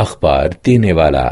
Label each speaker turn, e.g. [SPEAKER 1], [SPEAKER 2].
[SPEAKER 1] اخبار دینے والا۔